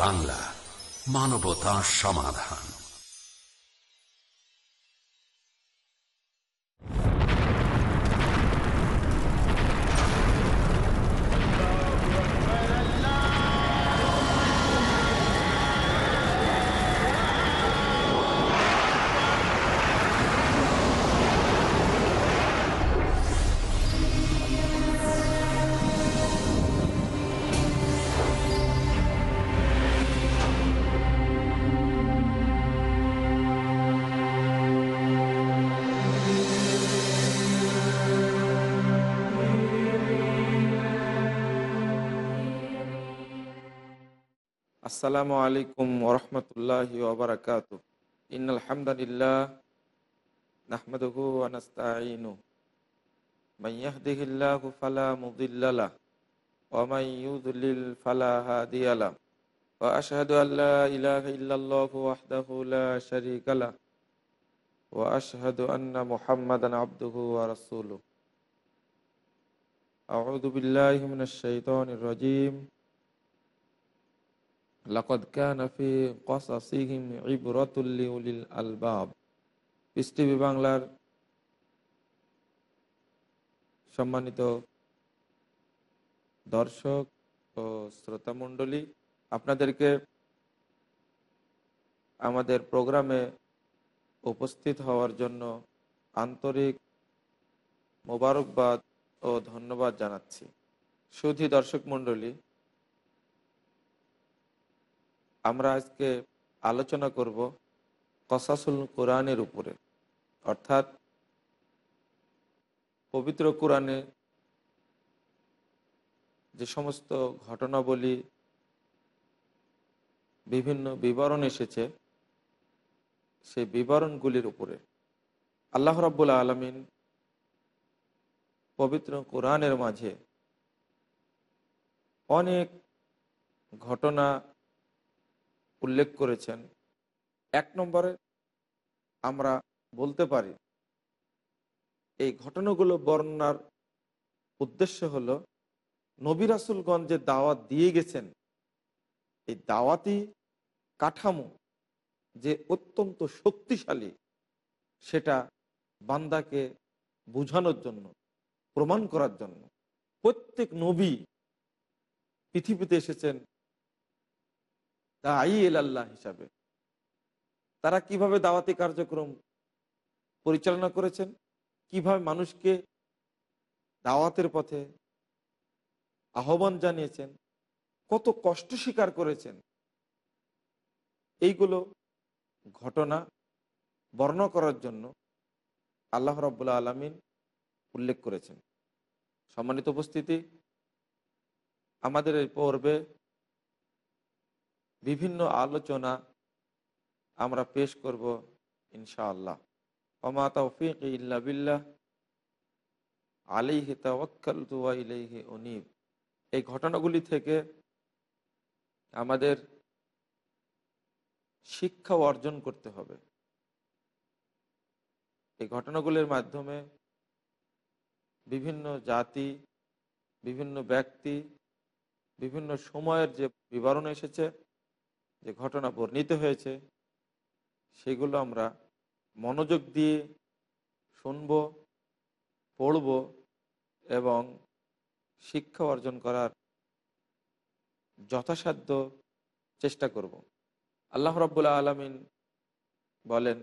বাংলা মানবতা সমাধান। আসসালামু আলাইকুম ওরহমতুল্লাহি ওবরাকাত। ইন আলহামদুলিল্লাহ নাহমাদুহু ওয়া নাস্তাঈনু মান ইয়াহদিহিল্লাহু ফালা মুদিল্লা লাহ ওয়া মান ইউদ্লিল ফালা হাদিয়া লাহ। ওয়া আশহাদু আন লা ইলাহা ইল্লাল্লাহু ওয়াহদাহু লা শারীকা লাহ। ওয়া আশহাদু আন্না মুহাম্মাদান আবদুহু ওয়া রাসূলুহু। আউযু বিল্লাহি মিনাশ শাইতানির রাজীম। লাকদ আলবাব। বাংলার সম্মানিত দর্শক ও শ্রোতা মণ্ডলী আপনাদেরকে আমাদের প্রোগ্রামে উপস্থিত হওয়ার জন্য আন্তরিক মোবারকবাদ ও ধন্যবাদ জানাচ্ছি। সুধী দর্শক মণ্ডলী আমরা আজকে আলোচনা করব কসাসুল কোরআনের উপরে। অর্থাৎ পবিত্র কোরআনে যে সমস্ত ঘটনাবলী, বিভিন্ন বিবরণ এসেছে, সেই বিবরণগুলির উপরে আল্লাহ রাবুল আলমিন পবিত্র কোরআনের মাঝে অনেক ঘটনা উল্লেখ করেছেন। এক নম্বরে আমরা বলতে পারি, এই ঘটনাগুলো বর্ণনার উদ্দেশ্য হল নবিরাসুলগঞ্জ যে দাওয়াত দিয়ে গেছেন, এই দাওয়াতি কাঠামো যে অত্যন্ত শক্তিশালী, সেটা বান্দাকে বুঝানোর জন্য, প্রমাণ করার জন্য। প্রত্যেক নবী পৃথিবীতে এসেছেন দায়ী আল্লাহ হিসাবে। তারা কীভাবে দাওয়াতি কার্যক্রম পরিচালনা করেছেন? কীভাবে মানুষকে দাওয়াতের পথে আহ্বান জানিয়েছেন? কত কষ্ট স্বীকার করেছেন? এইগুলো ঘটনা বর্ণনা করার জন্য আল্লাহ রব্বুল্লা আলমিন উল্লেখ করেছেন। সম্মানিত উপস্থিতি, আমাদের এই পর্বে বিভিন্ন আলোচনা আমরা পেশ করব, ইনশাআল্লাহ। অমা তৌফিক ইল্লা বিল্লাহ। আলিহি তাওয়াক্কালতু ওয়া ইলাইহি এই ঘটনাগুলি থেকে আমাদের শিক্ষা অর্জন করতে হবে। এই ঘটনাগুলির মাধ্যমে বিভিন্ন জাতি, বিভিন্ন ব্যক্তি, বিভিন্ন সময়ের যে বিবরণ এসেছে যে ঘটনা বর্ণিত হয়েছে, সেগুলো আমরা মনোযোগ দিয়ে শুনব, পড়ব এবং শিক্ষা অর্জন করার যথাসাধ্য চেষ্টা করব। আল্লাহ রব্বুল্লা আলমিন বলেন,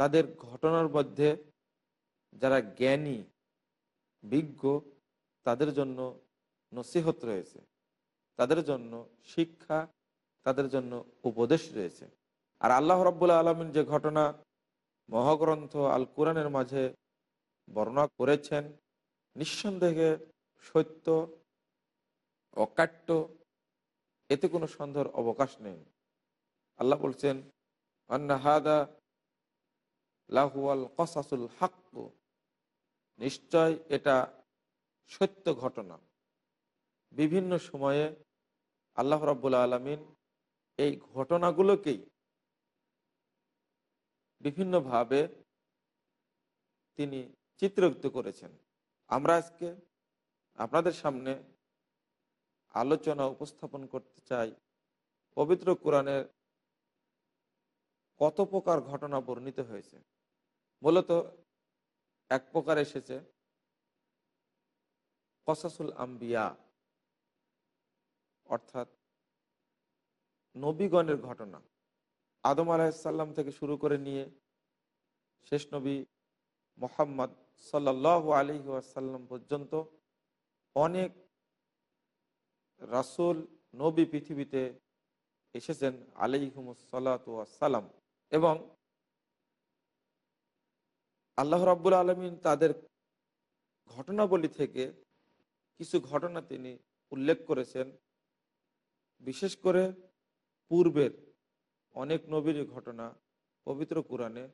তাদের ঘটনার মধ্যে যারা জ্ঞানী, বিজ্ঞ, তাদের জন্য নসিহত রয়েছে। তাদের জন্য শিক্ষা তাদের জন্য উপদেশ রয়েছে। আর আল্লাহ রব্বুল্লা আলমিন যে ঘটনা মহাগ্রন্থ আল কোরআনের মাঝে বর্ণনা করেছেন, নিঃসন্দেহে সত্য, অকাট্য, এতে কোনো সন্দেহের অবকাশ নেই। আল্লাহ বলছেন হাদা লাহুয়াল কসাসুল হাক্ক নিশ্চয় এটা সত্য ঘটনা। বিভিন্ন সময়ে আল্লাহ রাবুল আলমিন এই ঘটনাগুলোকেই বিভিন্নভাবে তিনি চিত্রযুক্ত করেছেন। আমরা আজকে আপনাদের সামনে আলোচনা উপস্থাপন করতে চাই পবিত্র কোরআনের কত প্রকার ঘটনা বর্ণিত হয়েছে। মূলত এক প্রকার এসেছে, কসাসুল আম্বিয়া, অর্থাৎ নবীগণের ঘটনা। আদম আলাহিসাল্লাম থেকে শুরু করে নিয়ে শেষ নবী মোহাম্মদ সাল্লাহ আলী আসাল্লাম পর্যন্ত অনেক রাসুল নবী পৃথিবীতে এসেছেন আলিহমসাল্লাম এবং আল্লাহ রাব্বুল আলমিন তাদের ঘটনাবলী থেকে কিছু ঘটনা তিনি উল্লেখ করেছেন। বিশেষ করে পূর্বের অনেক নবীর ঘটনা পবিত্র কোরআনে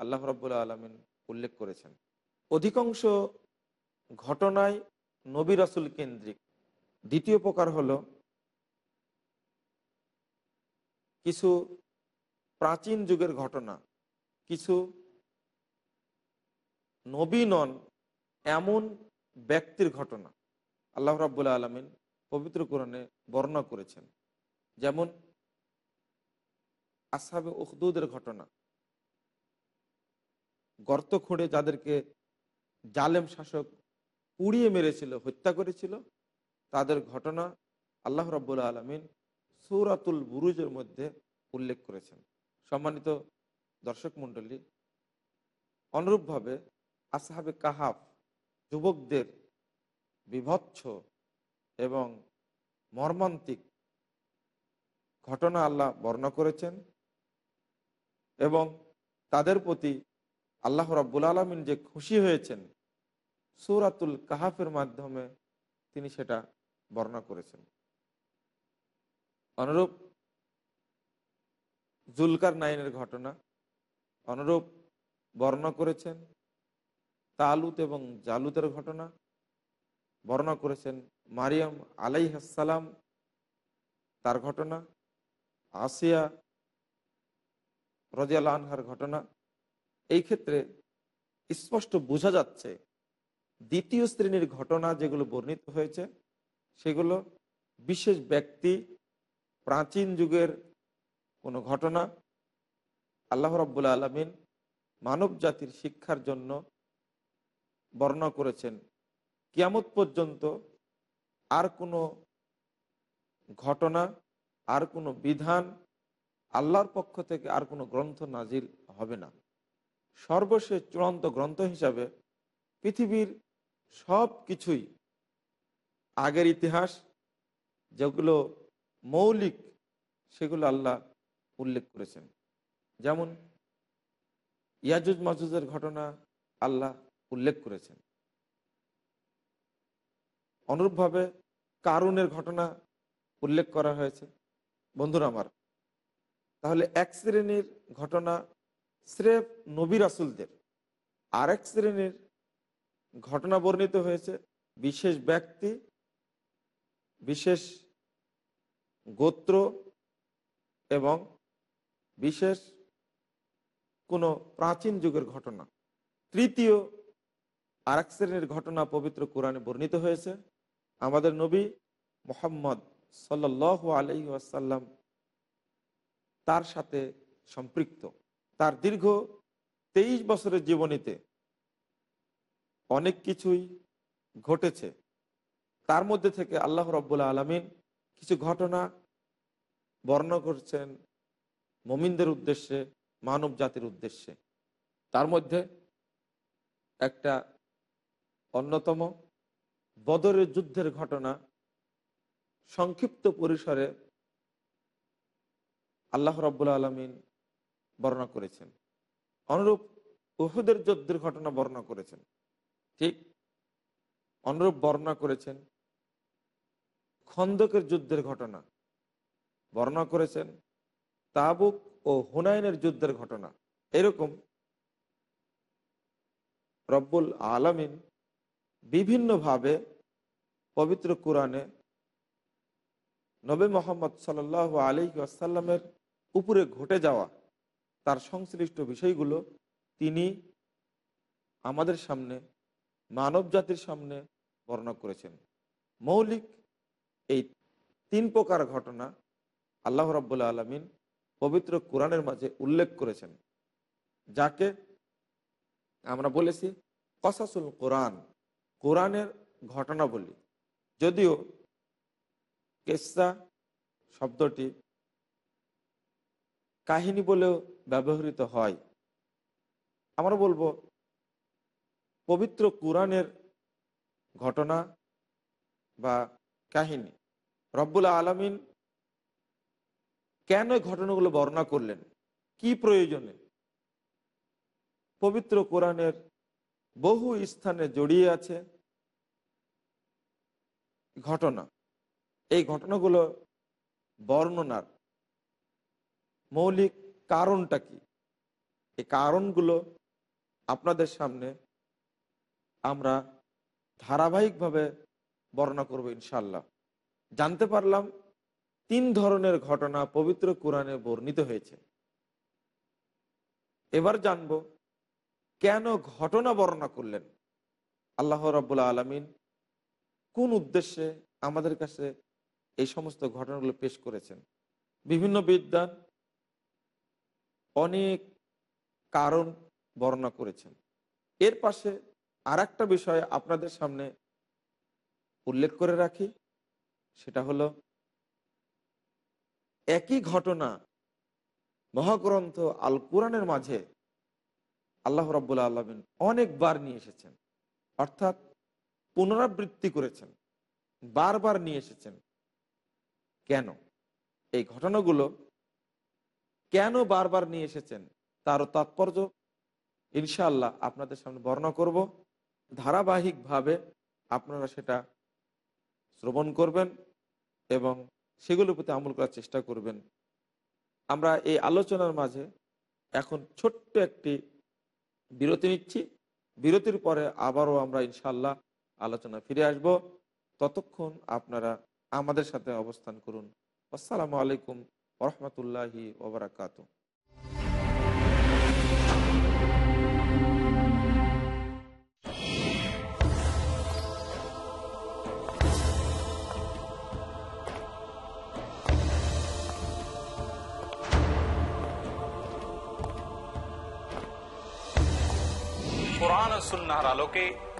আল্লাহ রাবুল্লাহ আলমিন উল্লেখ করেছেন। অধিকাংশ ঘটনায় নবী রাসুল কেন্দ্রিক। দ্বিতীয় প্রকার হল, কিছু প্রাচীন যুগের ঘটনা, কিছু নবী নন এমন ব্যক্তির ঘটনা আল্লাহ রাবুল্লাহ আলমিন পবিত্র কোরআনে বর্ণনা করেছেন। যেমন আসাবে উখদুদের ঘটনা। গর্ত খুঁড়ে যাদেরকে জালেম শাসক পুড়িয়ে মেরেছিল, হত্যা করেছিল, তাদের ঘটনা আল্লাহ রব্বুল আলমিন সৌরাতুল বুরুজের মধ্যে উল্লেখ করেছেন। সম্মানিত দর্শক মণ্ডলী, অনুরূপভাবে আসহাবে কাহাফ যুবকদের বিভৎস এবং মর্মান্তিক ঘটনা আল্লাহ বর্ণনা করেছেন। এবং তাদের প্রতি আল্লাহ রাব্বুল আলমিন যে খুশি হয়েছেন, সুরাতুল কাহাফের মাধ্যমে তিনি সেটা বর্ণনা করেছেন। অনুরূপ জুলকার নাইনের ঘটনা, অনুরূপ বর্ণনা করেছেন তালুত এবং জালুতের ঘটনা, বর্ণনা করেছেন মারিয়াম আলাইহাসালাম তার ঘটনা, আসিয়া রাজিয়াল আনহার ঘটনা। এই ক্ষেত্রে স্পষ্ট বোঝা যাচ্ছে, দ্বিতীয় শ্রেণির ঘটনা যেগুলো বর্ণিত হয়েছে, সেগুলো বিশেষ ব্যক্তি প্রাচীন যুগের কোনো ঘটনা। আল্লাহ রব্বুল আলমিন মানব জাতির শিক্ষার জন্য বর্ণনা করেছেন, কিয়ামত পর্যন্ত আর কোনো ঘটনা, আর কোনো বিধান আল্লাহর পক্ষ থেকে আর কোনো গ্রন্থ নাজিল হবে না। সর্বশেষ চূড়ান্ত গ্রন্থ হিসাবে পৃথিবীর সব কিছুই আগের ইতিহাস, যেগুলো মৌলিক, সেগুলো আল্লাহ উল্লেখ করেছেন। যেমন ইয়াজুজ মাজুজের ঘটনা আল্লাহ উল্লেখ করেছেন। অনুরূপভাবে কারুনের ঘটনা উল্লেখ করা হয়েছে। বন্ধুরা আমার তাহলে এক শ্রেণির ঘটনা স্রেফ নবী রাসুলদের। আর এক শ্রেণির ঘটনা বর্ণিত হয়েছে বিশেষ ব্যক্তি, বিশেষ গোত্র এবং বিশেষ কোনো প্রাচীন যুগের ঘটনা। তৃতীয় আর এক শ্রেণির ঘটনা পবিত্র কোরআনে বর্ণিত হয়েছে। আমাদের নবী মোহাম্মদ সাল্ল আলহি আসাল্লাম তার সাথে সম্পৃক্ত। তার দীর্ঘ তেইশ বছরের জীবনীতে অনেক কিছুই ঘটেছে। তার মধ্যে থেকে আল্লাহ রব্বুল্লা আলমিন কিছু ঘটনা বর্ণনা করছেন মমিনদের উদ্দেশ্যে, মানব জাতির উদ্দেশ্যে। তার মধ্যে একটা অন্যতম বদরের যুদ্ধের ঘটনা সংক্ষিপ্ত পরিসরে আল্লাহ রব্বুল্লা আলমিন বর্ণনা করেছেন। অনুরূপ উহুদের যুদ্ধের ঘটনা বর্ণনা করেছেন, ঠিক অনুরূপ বর্ণনা করেছেন, খন্দকের যুদ্ধের ঘটনা বর্ণনা করেছেন, তাবুক ও হুনাইনের যুদ্ধের ঘটনা। এরকম রব্বুল আলমিন বিভিন্নভাবে পবিত্র কোরআনে নবী মোহাম্মদ সাল আলী আসাল্লামের উপরে ঘটে যাওয়া তার সংশ্লিষ্ট বিষয়গুলো তিনি আমাদের সামনে, মানব জাতির সামনে বর্ণনা করেছেন। মৌলিক এই তিন প্রকার ঘটনা আল্লাহ রাবুল্লাহ আলমিন পবিত্র কোরআনের মাঝে উল্লেখ করেছেন, যাকে আমরা বলেছি কসাসুল কোরআন, কোরআনের ঘটনা বলি যদিও কেসা শব্দটি কাহিনী বলেও ব্যবহৃত হয়। আমরা বলব, পবিত্র কোরআনের ঘটনা বা কাহিনী। রব্বুল আলমিন কেন ঘটনাগুলো বর্ণনা করলেন? কি প্রয়োজনে? পবিত্র কোরআনের বহু স্থানে জড়িয়ে আছে ঘটনা। এই ঘটনাগুলো বর্ণনার মৌলিক কারণটা কি? এই কারণগুলো আপনাদের সামনে আমরা ধারাবাহিকভাবে বর্ণনা করব ইনশাল্লাহ জানতে পারলাম তিন ধরনের ঘটনা পবিত্র কোরআনে বর্ণিত হয়েছে। এবার জানব কেন ঘটনা বর্ণনা করলেন? আল্লাহ রব্বুল্লা আলমিন কোন উদ্দেশ্যে আমাদের কাছে এই সমস্ত ঘটনাগুলো পেশ করেছেন? বিভিন্ন বিদ্যান অনেক কারণ বর্ণনা করেছেন। এর পাশে আর বিষয় আপনাদের সামনে উল্লেখ করে রাখি, সেটা হলো একই ঘটনা মহাগ্রন্থ আল কোরআনের মাঝে আল্লাহ রব্বুল্লা আলমিন অনেকবার নিয়ে এসেছেন। অর্থাৎ পুনরাবৃত্তি করেছেন, বারবার নিয়ে এসেছেন। কেন? এই ঘটনাগুলো কেন বারবার নিয়ে এসেছেন? তারও তাৎপর্য? ইনশাআল্লাহ আপনাদের সামনে বর্ণনা করব। ধারাবাহিকভাবে আপনারা সেটা শ্রবণ করবেন এবং সেগুলোর প্রতি আমল করার চেষ্টা করবেন। আমরা এই আলোচনার মাঝে এখন ছোট্ট একটি বিরতি নিচ্ছি। বিরতির পরে আবারও আমরা ইনশাল্লাহ আলোচনা ফিরে আসব। ততক্ষণ আপনারা আমাদের সাথে অবস্থান করুন। আসসালামু আলাইকুম রহমতুল্লাহি ওবরাকাতু। কোরআন সুন্নাহর আলোকে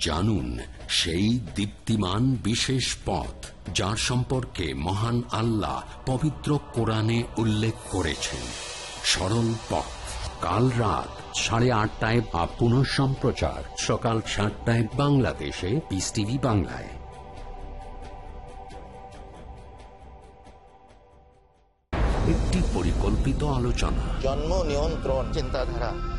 জানুন সেই দীপ্তিমান বিশেষ পথ যার সম্পর্কে মহান আল্লাহ পবিত্র কোরআনে উল্লেখ করেছেন। সরল পথ। কাল রাত সাড়ে আটটায় বা পুনঃ সম্প্রচার। সকাল সাতটায় বাংলাদেশে। পিস টিভি বাংলায়। একটি পরিকল্পিত আলোচনা। জন্ম নিয়ন্ত্রণ চিন্তাধারা।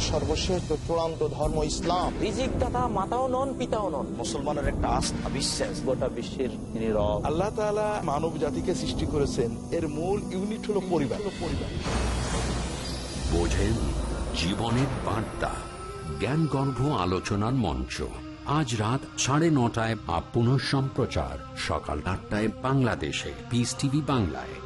সর্বশ্রেষ্ঠ চূড়ান্ত ধর্ম ইসলাম। রিজিক দাতা মাতাও নন পিতাও নন। মুসলমানের একটা আস্থা বিশ্বাস। গোটা বিশ্বের তিনি রব। আল্লাহ তাআলা মানব জাতিকে সৃষ্টি করেছেন। এর মূল ইউনিট হলো পরিবার। পরিবার। বোঝেন জীবনের বার্তা। জ্ঞানগর্ভ আলোচনার মঞ্চ। আজ রাত সাড়ে নটায় বা পুনঃ সম্প্রচার সকাল আটটায় বাংলাদেশে। পিস টিভি বাংলায়।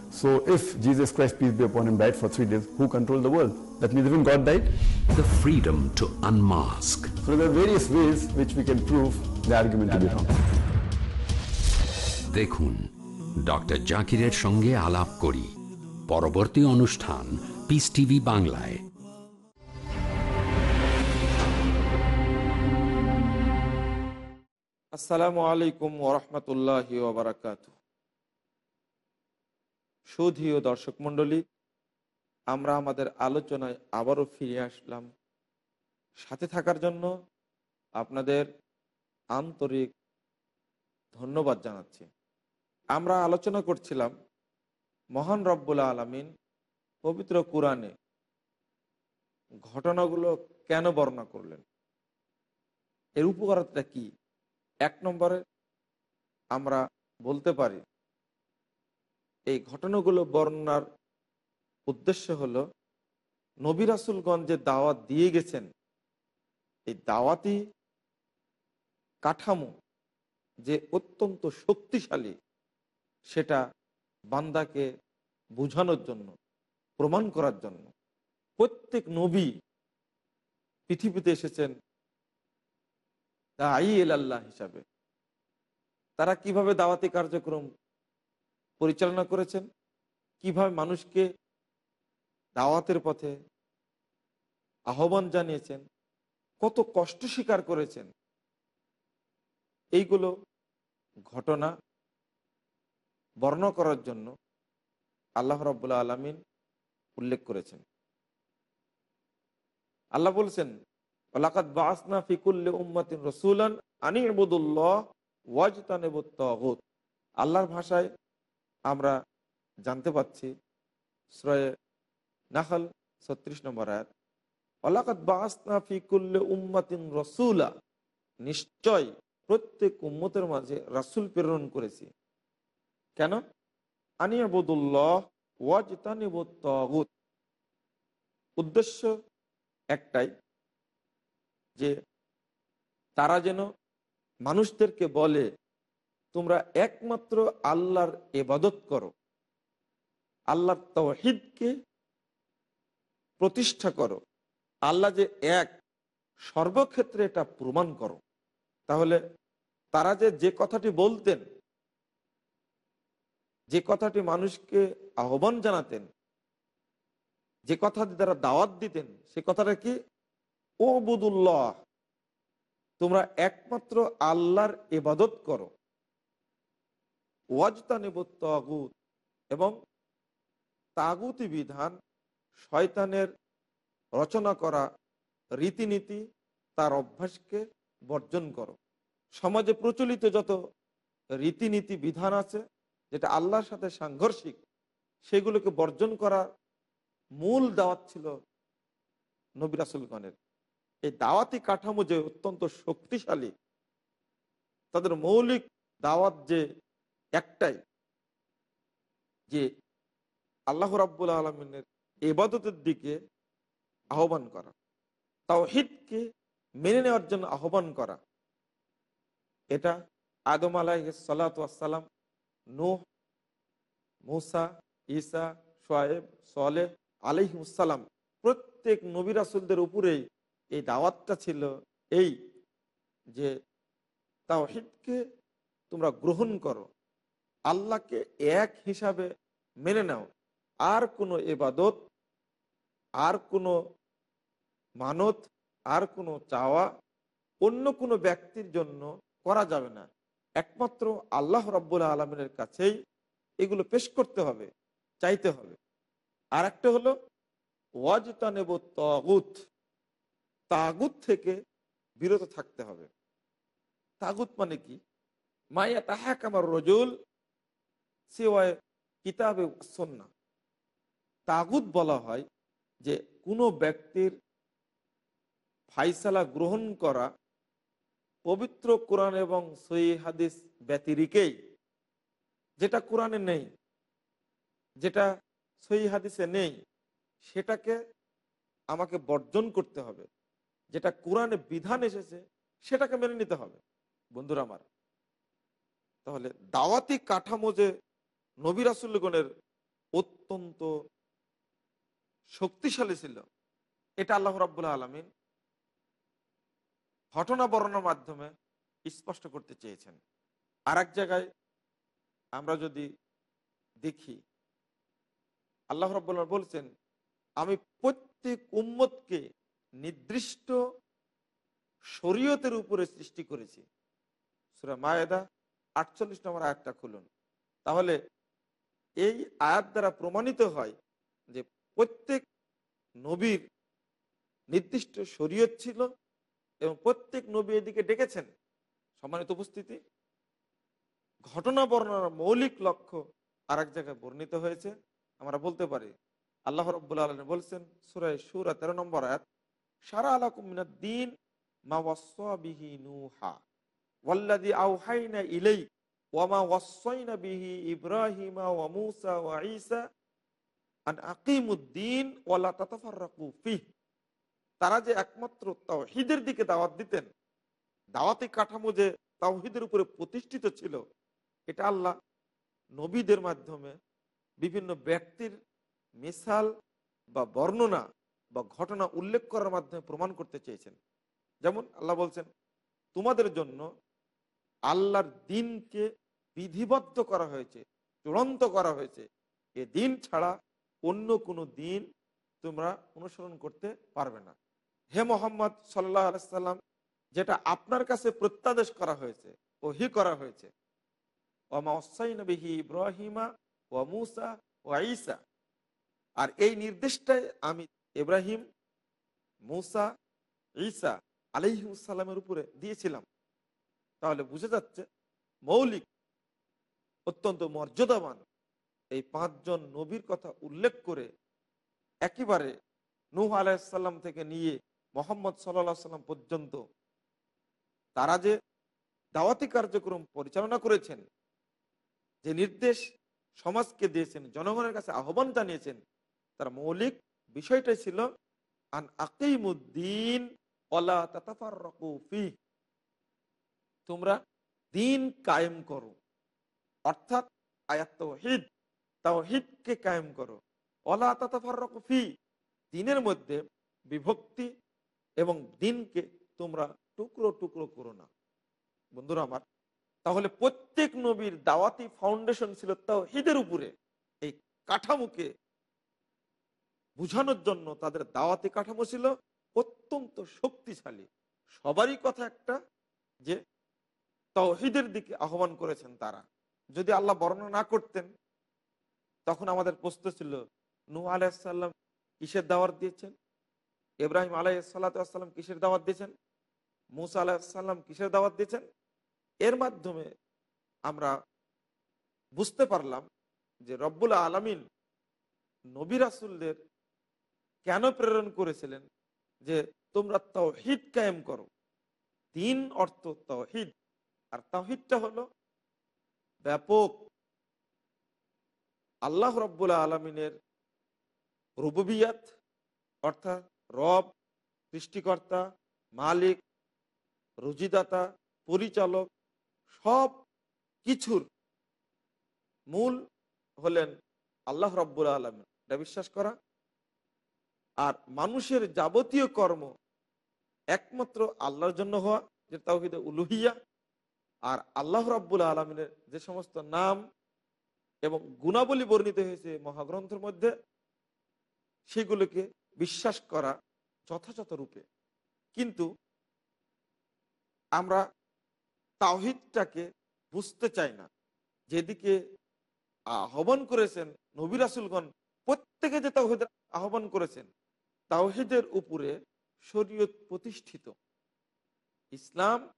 so if Jesus Christ, peace be upon him, died for three days, who controlled the world? That means even God died? the freedom to unmask. So there are various ways which we can prove the argument to be wrong. দেখুন doctor জাকিরের সঙ্গে আলাপ করি পরবর্তী অনুষ্ঠান piece TV বাংলায় আসসালামু আলাইকুম ওরহমতুল্লাহ ওবরাকাত সুধীয় দর্শক মণ্ডলী, আমরা আমাদের আলোচনায় আবারও ফিরে আসলাম। সাথে থাকার জন্য আপনাদের আন্তরিক ধন্যবাদ জানাচ্ছি। আমরা আলোচনা করছিলাম মহান রব্বুল আলমিন পবিত্র কোরআনে ঘটনাগুলো কেন বর্ণনা করলেন? এর উপকারটা কি? এক নম্বরে আমরা বলতে পারি এই ঘটনাগুলো বর্ণনার উদ্দেশ্য হল, নবী রাসুলগঞ্জ যে দাওয়াত দিয়ে গেছেন, এই দাওয়াতি কাঠামো যে অত্যন্ত শক্তিশালী, সেটা বান্দাকে বোঝানোর জন্য, প্রমাণ করার জন্য। প্রত্যেক নবী পৃথিবীতে এসেছেন আই এল আল্লাহ হিসাবে। তারা কীভাবে দাওয়াতি কার্যক্রম পরিচালনা করেছেন, কীভাবে মানুষকে দাওয়াতের পথে আহ্বান জানিয়েছেন, কত কষ্ট স্বীকার করেছেন। এইগুলো ঘটনা বর্ণনা করার জন্য আল্লাহ রব্বুল্লা আলমিন উল্লেখ করেছেন। আল্লাহ বলছেন ওলাকাত বাসনা ফিকুল্লে উম্মাতিন রসুলান আনি ইবুদুল্লাহ ওয়াজতানেবুত তাগুত। আল্লাহর ভাষায় আমরা জানতে পাচ্ছি শ্রয়ে নাহল ছত্রিশ নম্বর আয়াত। ওলাকাত বাসনা ফিকুল্লে উম্মাতিন রসুলা। নিশ্চয় প্রত্যেক উম্মতের মাঝে রাসুল প্রেরণ করেছি। কেন? আনি আবুদুল্লাহ ওয়াজতানেবুত তাগুত উদ্দেশ্য একটাই যে তারা যেন মানুষদেরকে বলে তোমরা একমাত্র আল্লাহর এবাদত করো। আল্লাহর তহিদকে প্রতিষ্ঠা করো। আল্লাহ যে এক, সর্বক্ষেত্রে এটা প্রমাণ করো। তাহলে তারা যে যে কথাটি বলতেন, যে কথাটি মানুষকে আহ্বান জানাতেন, যে কথা তারা দাওয়াত দিতেন, সে কথাটা কি? ও বুদুল্লাহ তোমরা একমাত্র আল্লাহর এবাদত করো। ওয়াজতানেব তাগুত এবং তাগুতি বিধান শয়তানের রচনা করা রীতিনীতি তার অভ্যাসকে বর্জন করো। সমাজে প্রচলিত যত রীতিনীতি বিধান আছে, যেটা আল্লাহর সাথে সাংঘর্ষিক, সেগুলোকে বর্জন করা মূল দাওয়াত ছিল নবিরাসুলগণের এই দাওয়াতি কাঠামো যে অত্যন্ত শক্তিশালী, তাদের মৌলিক দাওয়াত যে একটাই যে আল্লাহ রাব্বুল আলমিনের এবাদতের দিকে আহ্বান করা তাও হিদকে মেনে নেওয়ার জন্য আহ্বান করা। এটা আদম আলাহ সালাতাম নুহ, মুসা, ঈসা সোয়েব সোয়ালে আলহিমসালাম প্রত্যেক নবী রাসুলদের উপরেই এই দাওয়াতটা ছিল এই যে তাওহিদকে তোমরা গ্রহণ করো। আল্লাহকে এক হিসাবে মেনে নাও। আর কোনো এবাদত আর কোনো মানত, আর কোনো চাওয়া অন্য কোনো ব্যক্তির জন্য করা যাবে না। একমাত্র আল্লাহ রব্বুল আলমিনের কাছেই এগুলো পেশ করতে হবে, চাইতে হবে। আর একটা হলো ওয়াজতা নেব তগুত, তাগুত থেকে বিরত থাকতে হবে। তাগুত মানে কি? মাইয়া তাহাক আমার রজুল কিতাবে সন্না তাগুত বলা হয় যে, কোনো ব্যক্তির ফাইসালা গ্রহণ করা পবিত্র কোরআন এবং সই হাদিস ব্যতিরিকেই, যেটা কোরআনে নেই, যেটা সই হাদিসে নেই, সেটাকে আমাকে বর্জন করতে হবে। যেটা কোরআনে বিধান এসেছে, সেটাকে মেনে নিতে হবে। বন্ধুরা আমার, তাহলে দাওয়াতি কাঠামো যে নবী রাসুল্লগণের অত্যন্ত শক্তিশালী ছিল। এটা আল্লাহ রাবুল্লাহ আলমিন ঘটনা বর্ণনার মাধ্যমে স্পষ্ট করতে চেয়েছেন। আর এক জায়গায় আমরা যদি দেখি, আল্লাহ রাবুল্লাহ বলছেন, আমি প্রত্যেক উম্মতকে নির্দিষ্ট শরীয়তের উপরে সৃষ্টি করেছি। সুরা মায়েদা আটচল্লিশ নম্বর আয়াতটা খুলুন। তাহলে এই আয়াত দ্বারা প্রমাণিত হয় যে প্রত্যেক নবীর নির্দিষ্ট শরীয়ত ছিল এবং প্রত্যেক নবী এদিকে ডেকেছেন সম্মানিত উপস্থিতি। ঘটনা বর্ণনার মৌলিক লক্ষ্য আর এক জায়গায় বর্ণিত হয়েছে। আমরা বলতে পারি, আল্লাহ রব্বুল্লা আলম বলছেন, সুরায় সুরা তেরো নম্বর আয়াত, সারা আলাকুমিনা দিন মা ওয়াসবিহি নুহা ওয়াল্লাদি আউহাইনা ইলাই ওয়ামা ওয়ালা তারা যে একমাত্র তাওহীদের দিকে দাওয়াত দিতেন, দাওয়াতি কাঠামো যে তাওহীদের উপরে প্রতিষ্ঠিত ছিল, এটা আল্লাহ নবীদের মাধ্যমে বিভিন্ন ব্যক্তির মিসাল বা বর্ণনা বা ঘটনা উল্লেখ করার মাধ্যমে প্রমাণ করতে চেয়েছেন। যেমন আল্লাহ বলছেন, তোমাদের জন্য আল্লাহর দিনকে বিধিবদ্ধ করা হয়েছে, চূড়ান্ত করা হয়েছে। এ দিন ছাড়া অন্য কোনো দিন তোমরা অনুসরণ করতে পারবে না। হে মোহাম্মদ সাল্লাহ আলাইসাল্লাম যেটা আপনার কাছে প্রত্যাদেশ করা হয়েছে ও হি করা হয়েছে। ওমা ওসাইনবিহি ইব্রাহিমা ও মুসা ও আইসা আর এই নির্দেশটাই আমি ইব্রাহিম, মুসা, ঈসা আলিহাসাল্লামের উপরে দিয়েছিলাম। তাহলে বুঝে যাচ্ছে মৌলিক, অত্যন্ত মর্যাদাবান। এই পাঁচজন নবীর কথা উল্লেখ করে একেবারে নূহ আলাইসাল্লাম থেকে নিয়ে মোহাম্মদ সাল্লা সাল্লাম পর্যন্ত তারা যে দাওয়াতি কার্যক্রম পরিচালনা করেছেন, যে নির্দেশ সমাজকে দিয়েছেন, জনগণের কাছে আহ্বান জানিয়েছেন, তার মৌলিক বিষয়টাই ছিল, আন আকিমুদ্দিন অলা তাতাফার রকুফি তোমরা দিন কায়েম করো। অর্থাৎ আয়াত তৌহিদ তাওহিদকে কায়েম করো। অলা তাতাফার রকুফি দিনের মধ্যে বিভক্তি এবং দিনকে তোমরা টুকরো টুকরো করো না। বন্ধুরা আমার, তাহলে প্রত্যেক নবীর দাওয়াতি ফাউন্ডেশন ছিল তাওহিদের উপরে। এই কাঠামোকে বুঝানোর জন্য তাদের দাওয়াতি কাঠামো ছিল অত্যন্ত শক্তিশালী। সবারই কথা একটা যে তৌহিদের দিকে আহ্বান করেছেন তারা। যদি আল্লাহ বর্ণনা না করতেন, তখন আমাদের প্রশ্ন ছিল নূ আলাইসাল্লাম কিসের দাওয়াত দিয়েছেন? ইব্রাহিম আলাইসাল্লাম কিসের দাওয়াত দিয়েছেন? মুসা আলাহিসাল্লাম কিসের দাওয়াত দিয়েছেন? এর মাধ্যমে আমরা বুঝতে পারলাম যে রব্বুল আলমিন নবী রাসুলদের কেন প্রেরণ করেছিলেন? যে তোমরা তৌহিদ কায়েম করো। তিন অর্থ তৌহিদ আর তৌহিদটা হলো ব্যাপক আল্লাহ রব্বুল আলমিনের রুবুবিয়াত, অর্থাৎ রব, সৃষ্টিকর্তা, মালিক, রুজিদাতা, পরিচালক সব কিছুর মূল হলেন আল্লাহ রব্বুল আলমিন। এটা বিশ্বাস করা। আর মানুষের যাবতীয় কর্ম একমাত্র আল্লাহর জন্য হওয়া, যে তাওহিদে উলুহিয়া আর আল্লাহ রাব্বুল আলমিনের যে সমস্ত নাম এবং গুণাবলী বর্ণিত হয়েছে মহাগ্রন্থের মধ্যে, সেগুলোকে বিশ্বাস করা যথাযথ রূপে। কিন্তু আমরা তাওহিদটাকে বুঝতে চাই না। যেদিকে আহ্বান করেছেন নবী রাসুলগণ, প্রত্যেকে যে তাওহিদের আহ্বান করেছেন, তাওহিদের উপরে শরীয়ত প্রতিষ্ঠিত। ইসলাম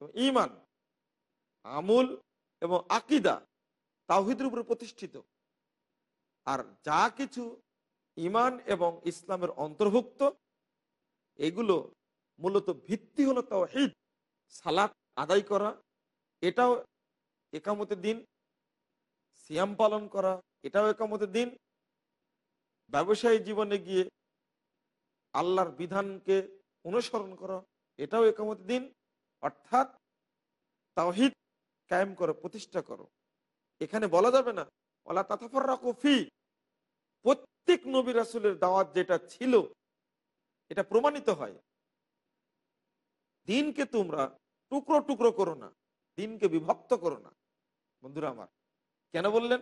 ইমান আমুল এবং আকিদা তাওহিদের উপরে প্রতিষ্ঠিত। আর যা কিছু ইমান এবং ইসলামের অন্তর্ভুক্ত, এগুলো মূলত ভিত্তি হলো তাওহিদ, সালাত আদায় করা, এটাও একামতের দিন, সিয়াম পালন করা, এটাও একামতের দিন। ব্যবসায়ী জীবনে গিয়ে আল্লাহর বিধানকে অনুসরণ করা, এটাও একামতের দিন। অর্থাৎ তাওহিদ কায়েম করো, প্রতিষ্ঠা করো। এখানে বলা যাবে না ওলা তাতাফাররা কফি প্রত্যেক নবী রাসুলের দাওয়াত যেটা ছিল, এটা প্রমাণিত হয়। দিনকে তোমরা টুকরো টুকরো করো না, দিনকে বিভক্ত করো না। বন্ধুরা আমার, কেন বললেন?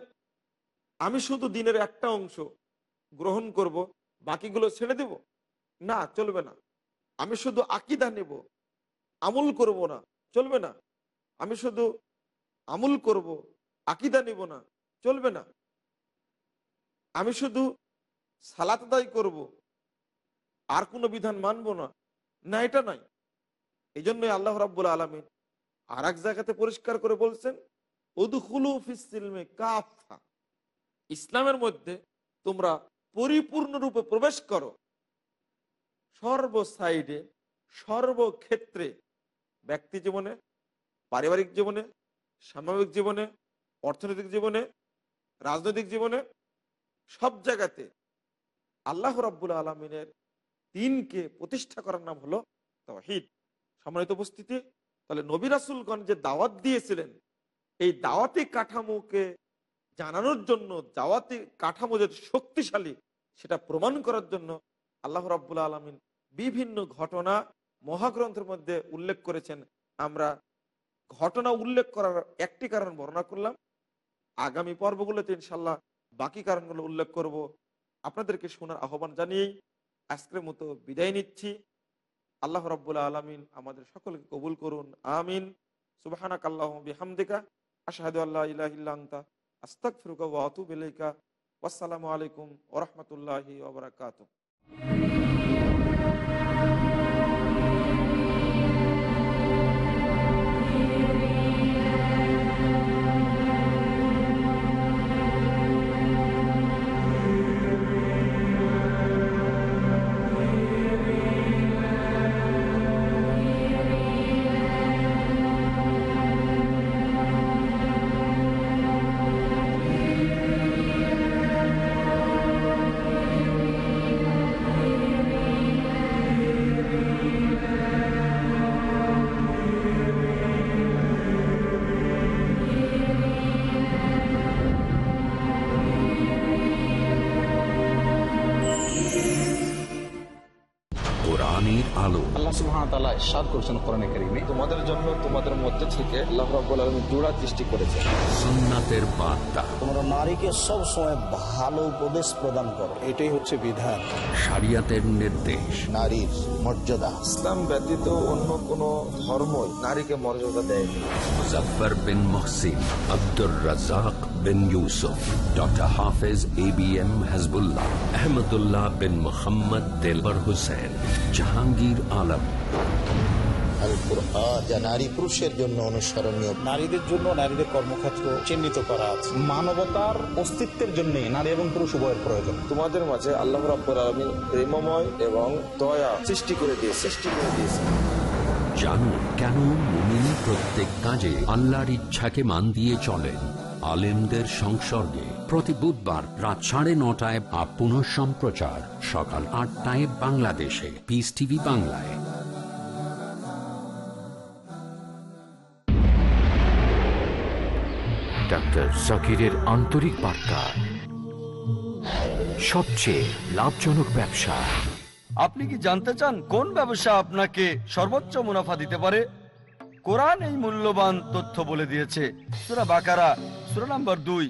আমি শুধু দিনের একটা অংশ গ্রহণ করব, বাকিগুলো ছেড়ে দেব? না, চলবে না। আমি শুধু আকিদা নেব আমুল করব না, চলবে না। আমি শুধু আমুল করব, আকিদা নিব না, চলবে না। আমি শুধু সালাত আদায় করব, আর কোনো বিধান মানবো না। না, এটা নাই। এই জন্যই আল্লাহ রাব্বুল আলমিন আর এক জায়গাতে পরিষ্কার করে বলছেন ইসলামের মধ্যে তোমরা পরিপূর্ণরূপে প্রবেশ করো। সর্ব সাইডে সর্বক্ষেত্রে ব্যক্তি জীবনে, পারিবারিক জীবনে সামাজিক জীবনে, অর্থনৈতিক জীবনে, রাজনৈতিক জীবনে, সব জায়গাতে আল্লাহ রাব্বুল আলমিনের দিনকে প্রতিষ্ঠা করার নাম হলো তাওহিদ। সম্মানিত উপস্থিতি, তাহলে নবী রাসুলগণ যে দাওয়াত দিয়েছিলেন, এই দাওয়াতি কাঠামোকে জানানোর জন্য, দাওয়াতি কাঠামো যে শক্তিশালী, সেটা প্রমাণ করার জন্য আল্লাহ রাব্বুল আলমিন বিভিন্ন ঘটনা মহাগ্রন্থের মধ্যে উল্লেখ করেছেন, আমরা ঘটনা উল্লেখ করার একটি কারণ বর্ণনা করলাম। আগামী পর্বগুলোতে ইনশাল্লাহ বাকি কারণগুলো উল্লেখ করব। আপনাদেরকে শোনার আহ্বান জানিয়েই আজকের মতো বিদায় নিচ্ছি। আল্লাহ রাব্বুল আলমিন আমাদের সকলকে কবুল করুন, আমিন। সুবাহানাক আল্লাহ বিহামদিকা, আশাহাদু আল্লাহ ইলাহ ইল্লা আনতা, আস্তাগফিরুকা ওয়া আতুবু ইলাইকা। ওয়াসসালামু আলাইকুম ওয়া রাহমাতুল্লাহি ওয়া করেছেন কোরআনে কারীমে। তোমাদের জন্য তোমাদের মধ্যে থেকে আল্লাহ রাব্বুল আলামিন জোড়া সৃষ্টি করেছে। সুন্নাতের বার্তা। তোমরা নারীকে সব সময় ভালো উপদেশ প্রদান করো। এটাই হচ্ছে বিধান। শরিয়াতের নির্দেশ। নারীর মর্যাদা। ইসলাম ব্যতীত অন্য কোন ধর্মই নারীকে মর্যাদা দেয়নি। Muzaffar bin Mohsin Abdur Razzak bin Yusuf doctor Hafez A B M Hasbullah. Ahmadullah bin Mohammad Delwar Hossain Jahangir Alam. Al Quran যা নারী পুরুষের জন্য অনুসরণীয়। নারীদের জন্য নারীদের কর্মক্ষেত্র চিহ্নিত করা আছে। মানবতার অস্তিত্বের জন্য নারী এবং পুরুষ উভয়ের প্রয়োজন। তোমাদের মাঝে আল্লাহ রাব্বুল আলামিন প্রেমময় এবং দয়া সৃষ্টি করে দিয়ে সৃষ্টি করে দিয়েছে জানুন কেন মুমিন প্রত্যেক কাজে আল্লাহর ইচ্ছাকে মান দিয়ে চলেন? আলেমদের সংসর্গে। প্রতি বুধবার রাত সাড়ে নটায় বা পুনঃ সম্প্রচার সকাল আটটায় বাংলাদেশে। পিস টিভি বাংলায়। ডাক্তার জাকিরের আন্তরিক বার্তা। সবচেয়ে লাভজনক ব্যবসা। আপনি কি জানতে চান কোন ব্যবসা আপনাকে সর্বোচ্চ মুনাফা দিতে পারে? কোরআন এই মূল্যবান তথ্য বলে দিয়েছে। সুরা বাকারা সুরা নাম্বার দুই।